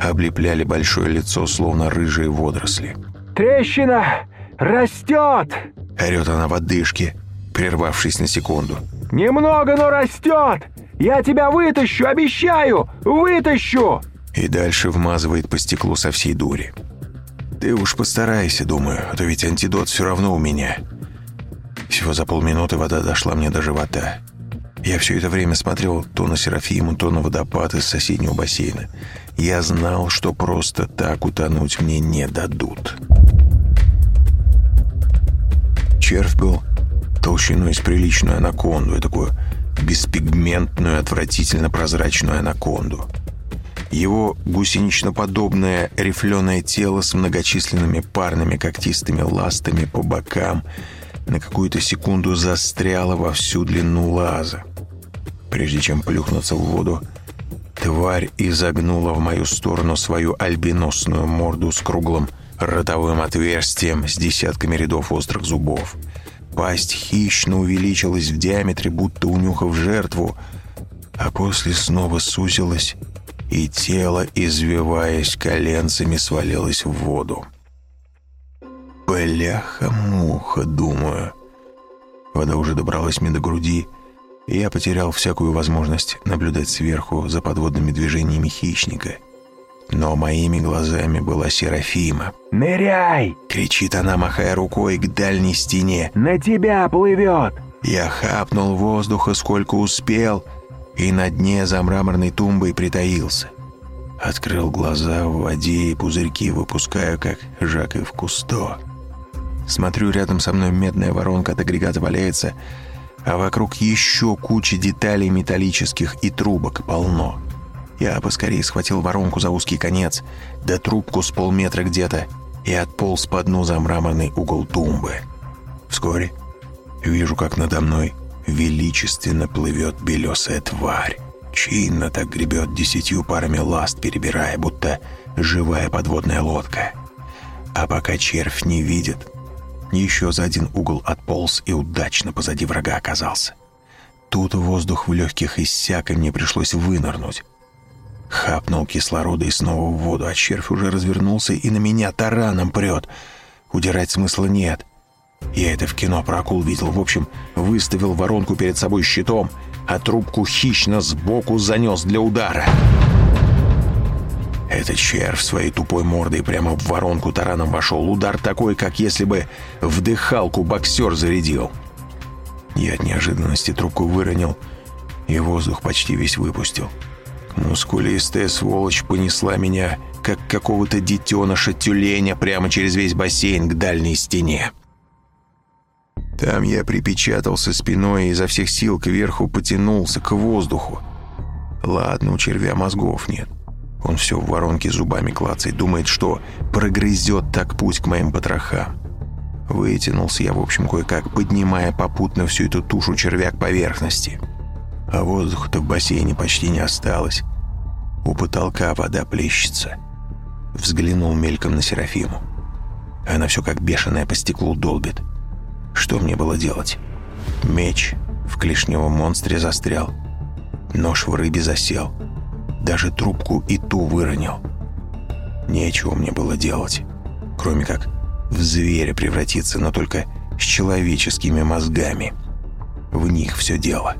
облепляли большое лицо, словно рыжие водоросли. «Трещина растет!» — орет она в одышке, прервавшись на секунду. «Немного, но растет! Я тебя вытащу, обещаю! Вытащу!» И дальше вмазывает по стеклу со всей дури. «Ты уж постарайся, думаю, а то ведь антидот все равно у меня». Всего за полминуты вода дошла мне до живота. Я все это время смотрел то на Серафиму, то на водопад из соседнего бассейна. Я знал, что просто так утонуть мне не дадут. Червь был толщиной с приличную анаконду, такую беспигментную, отвратительно прозрачную анаконду. Его гусенично-подобное рифленое тело с многочисленными парными когтистыми ластами по бокам – на какую-то секунду застряла во всю длину лаза. Прежде чем плюхнуться в воду, тварь изогнула в мою сторону свою альбиносную морду с круглым ротовым отверстием с десятками рядов острых зубов. Пасть хищно увеличилась в диаметре, будто унюхав жертву, а после снова сузилась, и тело, извиваясь коленцами, свалилось в воду. Бляха-муха, думаю. Вода уже добралась мне до груди, и я потерял всякую возможность наблюдать сверху за подводными движениями хищника. Но моими глазами была Серафима. «Ныряй! Кричит она, махая рукой к дальней стене. На тебя плывет!» Я хапнул воздуха сколько успел и на дне за мраморной тумбой притаился. Открыл глаза в воде и пузырьки выпускаю, как Жак в Кусто. Смотрю, рядом со мной медная воронка от агрегата валяется, а вокруг еще куча деталей металлических и трубок полно. Я поскорее схватил воронку за узкий конец, да трубку с полметра где-то, и отполз по дну за мраморный угол тумбы. Вскоре вижу, как надо мной величественно плывет белесая тварь. Чинно так гребет десятью парами ласт, перебирая, будто живая подводная лодка. А пока червь не видит, еще за один угол отполз и удачно позади врага оказался. Тут воздух в легких иссяк, и мне пришлось вынырнуть. Хапнул кислорода и снова в воду, а червь уже развернулся и на меня тараном прет. Удирать смысла нет. Я это в кино про акул видел. В общем, выставил воронку перед собой щитом, а трубку хищно сбоку занес для удара. Этот червь своей тупой мордой прямо в воронку тараном вошел. Удар такой, как если бы в дыхалку боксер зарядил. Я от неожиданности трубку выронил и воздух почти весь выпустил. Мускулистая сволочь понесла меня, как какого-то детеныша тюленя, прямо через весь бассейн к дальней стене. Там я припечатался спиной и изо всех сил кверху потянулся к воздуху. Ладно, у червя мозгов нет. Он все в воронке зубами клацает, думает, что прогрызет так путь к моим потрохам. Вытянулся я, в общем, кое-как, поднимая попутно всю эту тушу червя к поверхности. А воздуха-то в бассейне почти не осталось. У потолка вода плещется. Взглянул мельком на Серафиму. Она все как бешеная по стеклу долбит. Что мне было делать? Меч в клешневом монстре застрял. Нож в рыбе засел. Даже трубку и ту выронил. Нечего мне было делать, кроме как в зверя превратиться, но только с человеческими мозгами. В них все дело.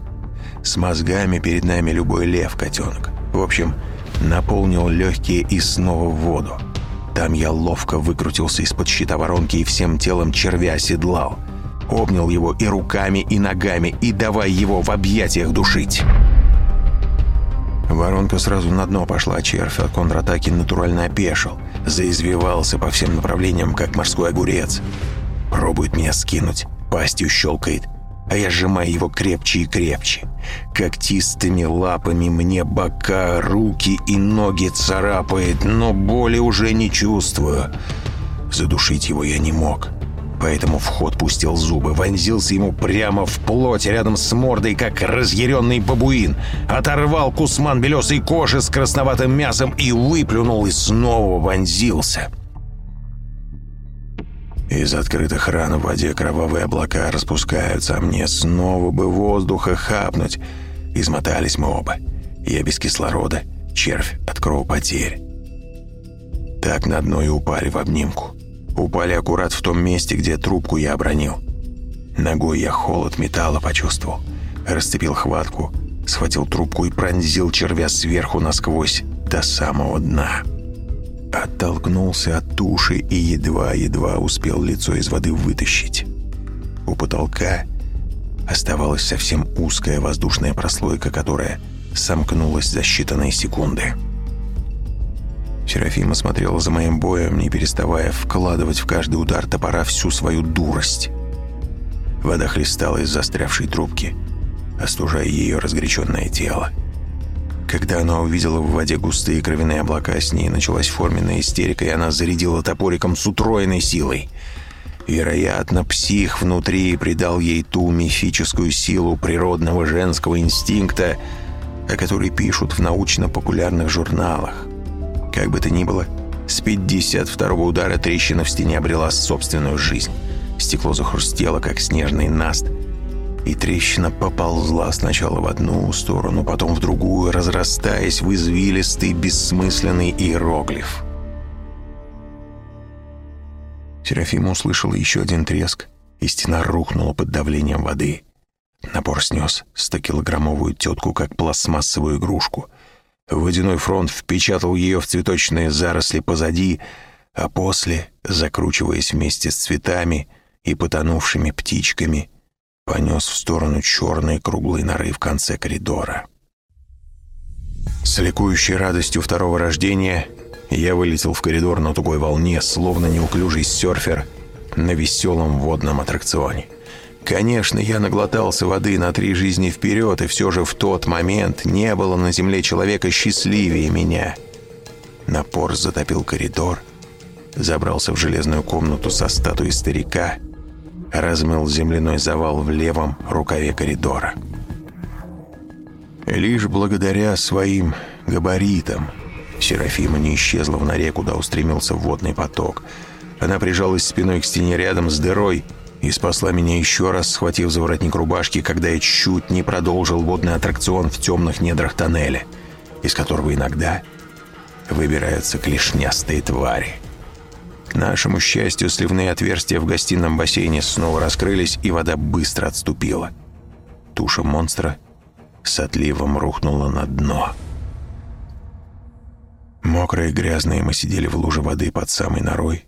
С мозгами перед нами любой лев-котенок. В общем, наполнил легкие и снова в воду. Там я ловко выкрутился из-под щита воронки и всем телом червя оседлал. Обнял его и руками, и ногами, и давай его в объятиях душить. Воронка сразу на дно пошла, а червь от контратаки натурально опешил. Заизвивался по всем направлениям, как морской огурец. Пробует меня скинуть, пастью щелкает, а я сжимаю его крепче и крепче. Когтистыми лапами мне бока, руки и ноги царапает, но боли уже не чувствую. Задушить его я не мог поэтому в ход пустил зубы, вонзился ему прямо в плоть рядом с мордой, как разъяренный бабуин, оторвал кусман белесой кожи с красноватым мясом и выплюнул, и снова вонзился. Из открытых ран в воде кровавые облака распускаются, а мне снова бы воздуха хапнуть. Измотались мы оба. Я без кислорода, червь от кровопотерь. Так на дно и упали в обнимку. Упали аккурат в том месте, где трубку я обронил. Ногой я холод металла почувствовал. Расцепил хватку, схватил трубку и пронзил червя сверху насквозь до самого дна. Оттолкнулся от туши и едва-едва успел лицо из воды вытащить. У потолка оставалась совсем узкая воздушная прослойка, которая сомкнулась за считанные секунды. Серафима смотрела за моим боем, не переставая вкладывать в каждый удар топора всю свою дурость. Вода хлестала из застрявшей трубки, остужая ее разгоряченное тело. Когда она увидела в воде густые кровяные облака, с ней началась форменная истерика, и она зарядила топориком с утроенной силой. Вероятно, псих внутри придал ей ту мифическую силу природного женского инстинкта, о которой пишут в научно-популярных журналах. Как бы то ни было, с 52-го удара трещина в стене обрела собственную жизнь. Стекло захрустело, как снежный наст, и трещина поползла сначала в одну сторону, потом в другую, разрастаясь в извилистый, бессмысленный иероглиф. Серафима услышала еще один треск, и стена рухнула под давлением воды. Напор снес 100-килограммовую тетку, как пластмассовую игрушку. Водяной фронт впечатал ее в цветочные заросли позади, а после, закручиваясь вместе с цветами и потонувшими птичками, понес в сторону черной круглой норы в конце коридора. С ликующей радостью второго рождения я вылетел в коридор на тугой волне, словно неуклюжий серфер на веселом водном аттракционе. Конечно, я наглотался воды на три жизни вперед, и все же в тот момент не было на земле человека счастливее меня. Напор затопил коридор, забрался в железную комнату со статуей старика, размыл земляной завал в левом рукаве коридора. Лишь благодаря своим габаритам Серафима не исчезла в норе, куда устремился водный поток. Она прижалась спиной к стене рядом с дырой и спасла меня еще раз, схватив за воротник рубашки, когда я чуть не продолжил водный аттракцион в темных недрах тоннеля, из которого иногда выбираются клешнястые твари. К нашему счастью, сливные отверстия в гостином бассейне снова раскрылись, и вода быстро отступила. Туша монстра с отливом рухнула на дно. Мокрые и грязные мы сидели в луже воды под самой норой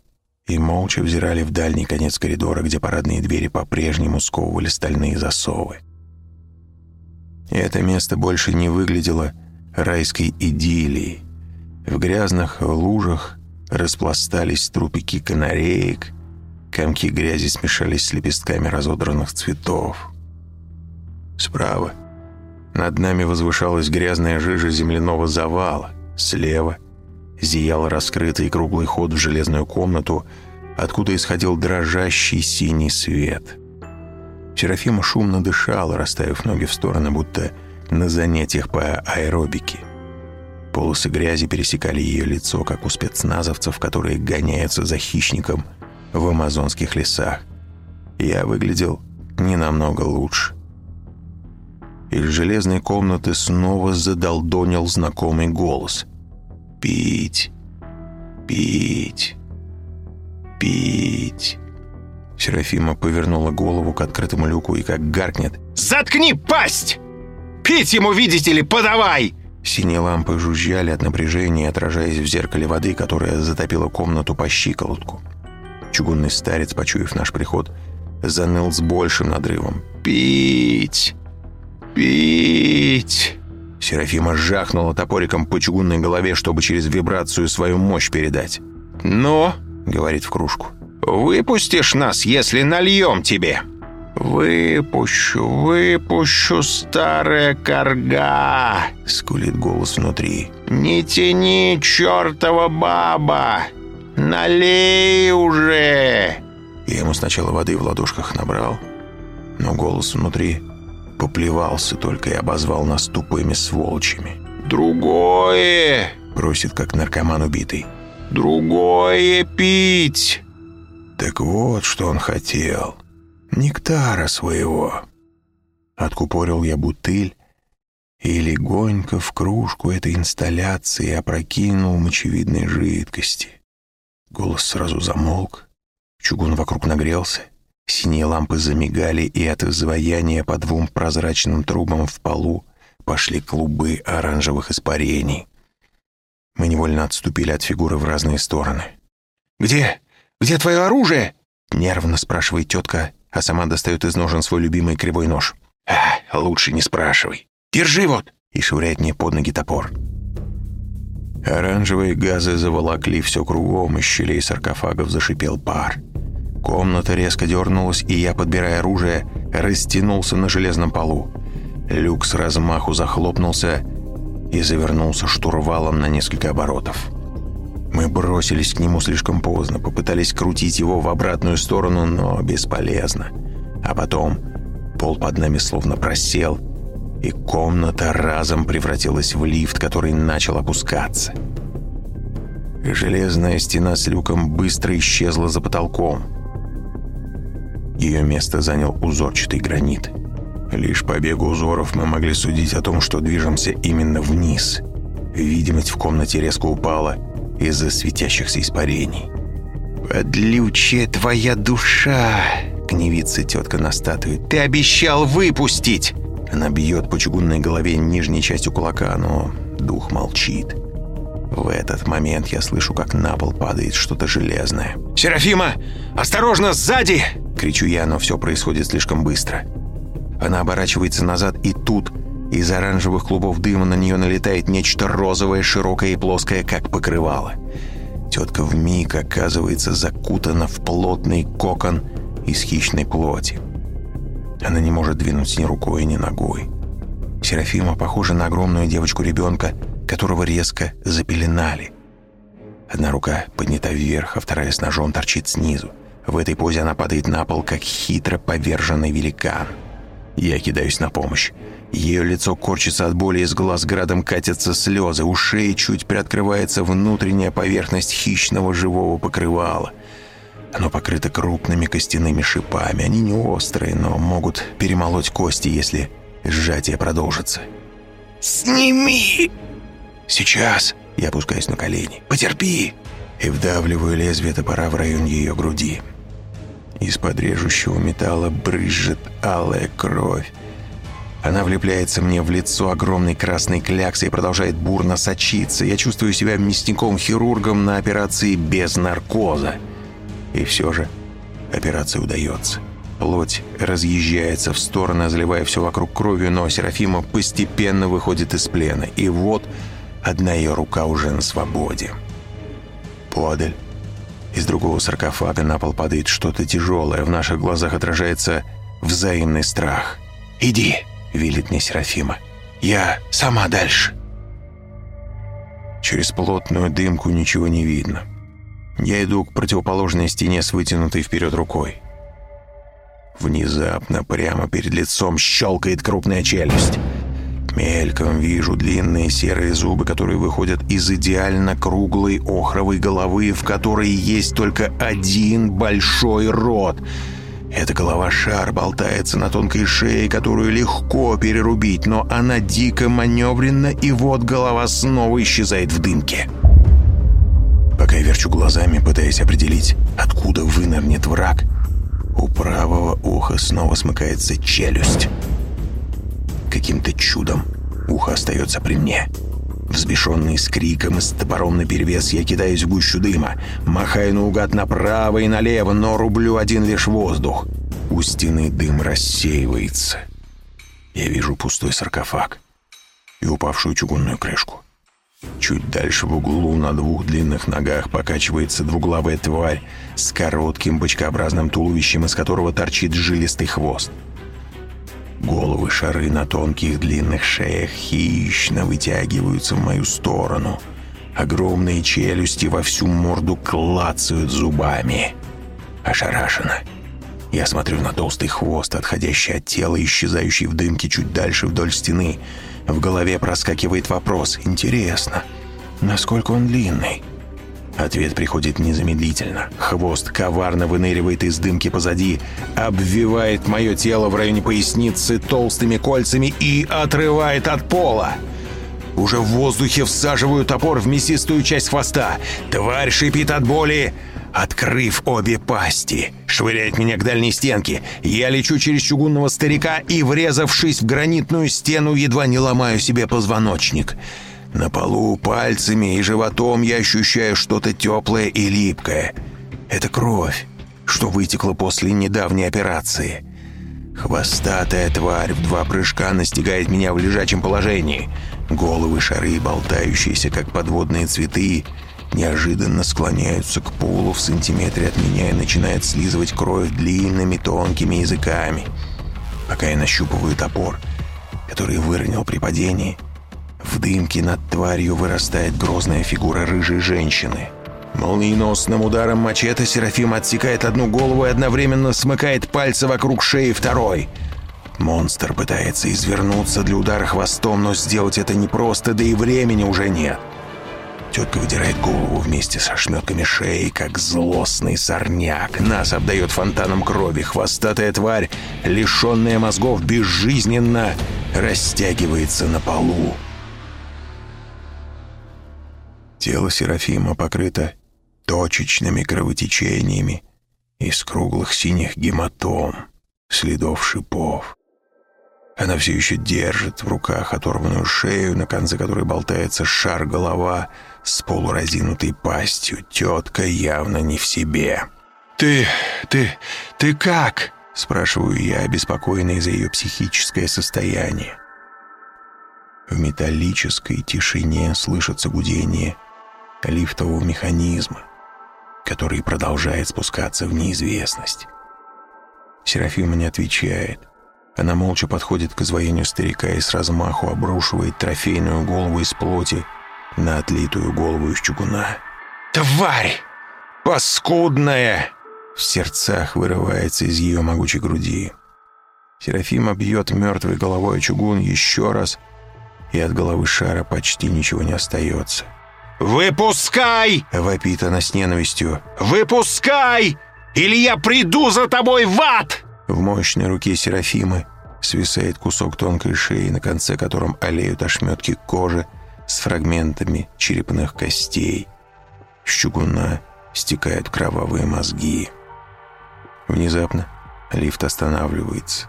и молча взирали в дальний конец коридора, где парадные двери по-прежнему сковывали стальные засовы. И это место больше не выглядело райской идиллией. В грязных лужах распластались трупики канареек, комки грязи смешались с лепестками разодранных цветов. Справа над нами возвышалась грязная жижа земляного завала, слева зиял раскрытый круглый ход в железную комнату, откуда исходил дрожащий синий свет. Серафима шумно дышала, расставив ноги в стороны, будто на занятиях по аэробике. Полосы грязи пересекали ее лицо, как у спецназовцев, которые гоняются за хищником в амазонских лесах. Я выглядел не намного лучше. Из железной комнаты снова задолдонил знакомый голос. «Пить! Пить! Пить!» Серафима повернула голову к открытому люку и как гаркнет. «Заткни пасть! Пить ему, видите ли, подавай!» Синие лампы жужжали от напряжения, отражаясь в зеркале воды, которая затопила комнату по щиколотку. Чугунный старец, почуяв наш приход, заныл с большим надрывом. «Пить! Пить!» Серафима жахнула топориком по чугунной голове, чтобы через вибрацию свою мощь передать. «Ну?» — говорит в кружку. «Выпустишь нас, если нальем тебе?» «Выпущу, выпущу, старая корга!» — скулит голос внутри. «Не тяни, чертова баба! Налей уже!» Я ему сначала воды в ладошках набрал, но голос внутри поплевался только и обозвал нас тупыми сволочами. «Другое!» — просит, как наркоман убитый. «Другое пить!» Так вот, что он хотел. Нектара своего. Откупорил я бутыль и легонько в кружку этой инсталляции опрокинул мочевидной жидкости. Голос сразу замолк, чугун вокруг нагрелся, Синие лампы замигали, и от изваяния по двум прозрачным трубам в полу пошли клубы оранжевых испарений. Мы невольно отступили от фигуры в разные стороны. «Где? Где твое оружие?» — нервно спрашивает тетка, а сама достает из ножен свой любимый кривой нож. «А, лучше не спрашивай. Держи вот!» — и швыряет мне под ноги топор. Оранжевые газы заволокли все кругом, из щелей саркофагов зашипел пар. Комната резко дернулась, и я, подбирая оружие, растянулся на железном полу. Люк с размаху захлопнулся и завернулся штурвалом на несколько оборотов. Мы бросились к нему слишком поздно, попытались крутить его в обратную сторону, но бесполезно. А потом пол под нами словно просел, и комната разом превратилась в лифт, который начал опускаться. Железная стена с люком быстро исчезла за потолком. Ее место занял узорчатый гранит. Лишь по бегу узоров мы могли судить о том, что движемся именно вниз. Видимость в комнате резко упала из-за светящихся испарений. «Подлючая твоя душа! гневится тетка на статуе. «Ты обещал выпустить!» Она бьет по чугунной голове нижней частью кулака, но дух молчит. В этот момент я слышу, как на пол падает что-то железное. «Серафима! Осторожно, сзади!» Кричу я, но все происходит слишком быстро. Она оборачивается назад, и тут из оранжевых клубов дыма на нее налетает нечто розовое, широкое и плоское, как покрывало. Тетка вмиг оказывается закутана в плотный кокон из хищной плоти. Она не может двинуть ни рукой, ни ногой. Серафима похожа на огромную девочку-ребенка, которого резко запеленали. Одна рука поднята вверх, а вторая с ножом торчит снизу. В этой позе она падает на пол, как хитро поверженный великан. Я кидаюсь на помощь. Ее лицо корчится от боли, из глаз градом катятся слезы, у шеи чуть приоткрывается внутренняя поверхность хищного живого покрывала. Оно покрыто крупными костяными шипами. Они не острые, но могут перемолоть кости, если сжатие продолжится. «Сними!» «Сейчас!» Я опускаюсь на колени. «Потерпи!» И вдавливаю лезвие топора в район ее груди. Из-под режущего металла брызжет алая кровь. Она влепляется мне в лицо огромной красной кляксой и продолжает бурно сочиться. Я чувствую себя мясником-хирургом на операции без наркоза. И все же операция удается. Плоть разъезжается в стороны, заливая все вокруг кровью, но Серафима постепенно выходит из плена. И вот Одна ее рука уже на свободе. Подаль. Из другого саркофага на пол падает что-то тяжелое. В наших глазах отражается взаимный страх. «Иди», — велит мне Серафима. «Я сама дальше». Через плотную дымку ничего не видно. Я иду к противоположной стене с вытянутой вперед рукой. Внезапно прямо перед лицом щелкает крупная челюсть. Мельком вижу длинные серые зубы, которые выходят из идеально круглой охровой головы, в которой есть только один большой рот. Эта голова-шар болтается на тонкой шее, которую легко перерубить, но она дико маневренна, и вот голова снова исчезает в дымке. Пока я верчу глазами, пытаясь определить, откуда вынырнет враг, у правого уха снова смыкается челюсть. Каким-то чудом ухо остается при мне. Взбешенный с криком и с топором наперевес, я кидаюсь в гущу дыма, махаю наугад направо и налево, но рублю один лишь воздух. У стены дым рассеивается. Я вижу пустой саркофаг и упавшую чугунную крышку. Чуть дальше в углу на двух длинных ногах покачивается двуглавая тварь с коротким бочкообразным туловищем, из которого торчит жилистый хвост. Головы шары на тонких длинных шеях хищно вытягиваются в мою сторону. Огромные челюсти во всю морду клацают зубами. Ошарашенно. Я смотрю на толстый хвост, отходящий от тела, исчезающий в дымке чуть дальше вдоль стены. В голове проскакивает вопрос. Интересно, насколько он длинный? Ответ приходит незамедлительно. Хвост коварно выныривает из дымки позади, обвивает мое тело в районе поясницы толстыми кольцами и отрывает от пола. Уже в воздухе всаживаю топор в мясистую часть хвоста. Тварь шипит от боли, открыв обе пасти. Швыряет меня к дальней стенке. Я лечу через чугунного старика и, врезавшись в гранитную стену, едва не ломаю себе позвоночник. На полу пальцами и животом я ощущаю что-то теплое и липкое. Это кровь, что вытекла после недавней операции. Хвостатая тварь в два прыжка настигает меня в лежачем положении. Головы шары, болтающиеся, как подводные цветы, неожиданно склоняются к полу в сантиметре от меня и начинают слизывать кровь длинными тонкими языками. Пока я нащупываю топор, который выронил при падении — в дымке над тварью вырастает грозная фигура рыжей женщины. Молниеносным ударом мачете Серафим отсекает одну голову и одновременно смыкает пальцы вокруг шеи второй. Монстр пытается извернуться для удара хвостом, но сделать это непросто, да и времени уже нет. Тетка выдирает голову вместе со шметками шеи, как злостный сорняк. Нас обдает фонтаном крови. Хвостатая тварь, лишенная мозгов, безжизненно растягивается на полу. Тело Серафима покрыто точечными кровотечениями из круглых синих гематом, следов шипов. Она все еще держит в руках оторванную шею, на конце которой болтается шар-голова с полуразинутой пастью. Тетка явно не в себе. «Ты... ты... ты как?» — спрашиваю я, обеспокоенный за ее психическое состояние. В металлической тишине слышится гудение лифтового механизма, который продолжает спускаться в неизвестность. Серафима не отвечает. Она молча подходит к изваянию старика и с размаху обрушивает трофейную голову из плоти на отлитую голову из чугуна. «Тварь! Паскудная!» В сердцах вырывается из ее могучей груди. Серафима бьет мертвой головой чугун еще раз — и от головы шара почти ничего не остается. «Выпускай!» — вопит она с ненавистью. «Выпускай! Или я приду за тобой в ад!» В мощной руке Серафимы свисает кусок тонкой шеи, на конце котором олеют ошметки кожи с фрагментами черепных костей. С чугуна стекают кровавые мозги. Внезапно лифт останавливается.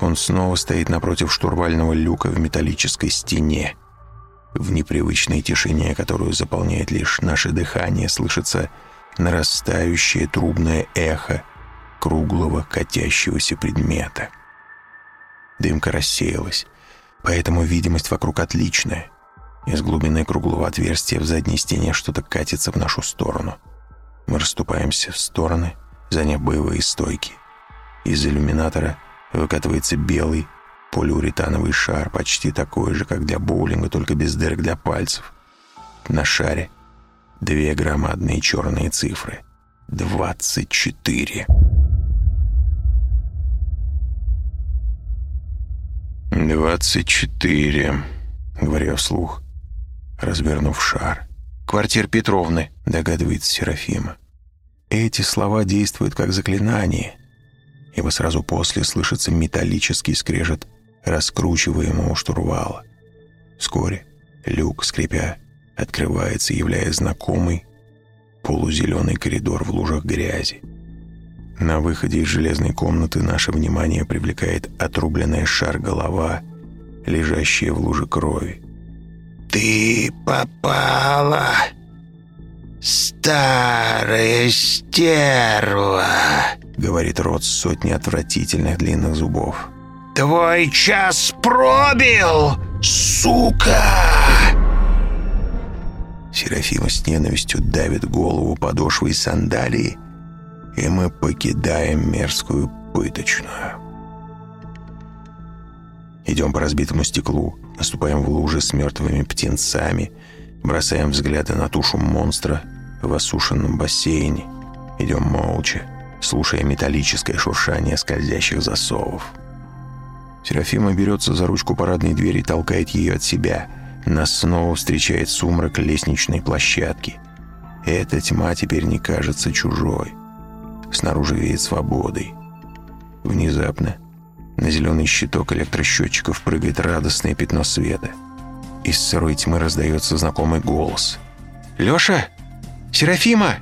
Он снова стоит напротив штурвального люка в металлической стене. В непривычной тишине, которую заполняет лишь наше дыхание, слышится нарастающее трубное эхо круглого катящегося предмета. Дымка рассеялась, поэтому видимость вокруг отличная. Из глубины круглого отверстия в задней стене что-то катится в нашу сторону. Мы расступаемся в стороны, заняв боевые стойки. Из иллюминатора выкатывается белый полиуретановый шар, почти такой же, как для боулинга, только без дырок для пальцев. На шаре две громадные черные цифры. 24. «Двадцать четыре», — говорю я вслух, развернув шар. «Квартир Петровны», — догадывается Серафима. Эти слова действуют как заклинание — ибо сразу после слышится металлический скрежет раскручиваемого штурвала. Вскоре люк, скрипя, открывается, являя знакомый полузеленый коридор в лужах грязи. На выходе из железной комнаты наше внимание привлекает отрубленная шар-голова, лежащая в луже крови. «Ты попала, старая стерва!» — говорит рот сотни отвратительных длинных зубов. «Твой час пробил, сука!» Серафима с ненавистью давит голову подошвой сандалии, и мы покидаем мерзкую пыточную. Идем по разбитому стеклу, наступаем в лужи с мертвыми птенцами, бросаем взгляды на тушу монстра в осушенном бассейне. Идем молча, слушая металлическое шуршание скользящих засовов. Серафима берется за ручку парадной двери и толкает ее от себя. Нас снова встречает сумрак лестничной площадки. Эта тьма теперь не кажется чужой. Снаружи веет свободой. Внезапно на зеленый щиток электросчетчиков прыгает радостное пятно света. Из сырой тьмы раздается знакомый голос. «Леша! Серафима!»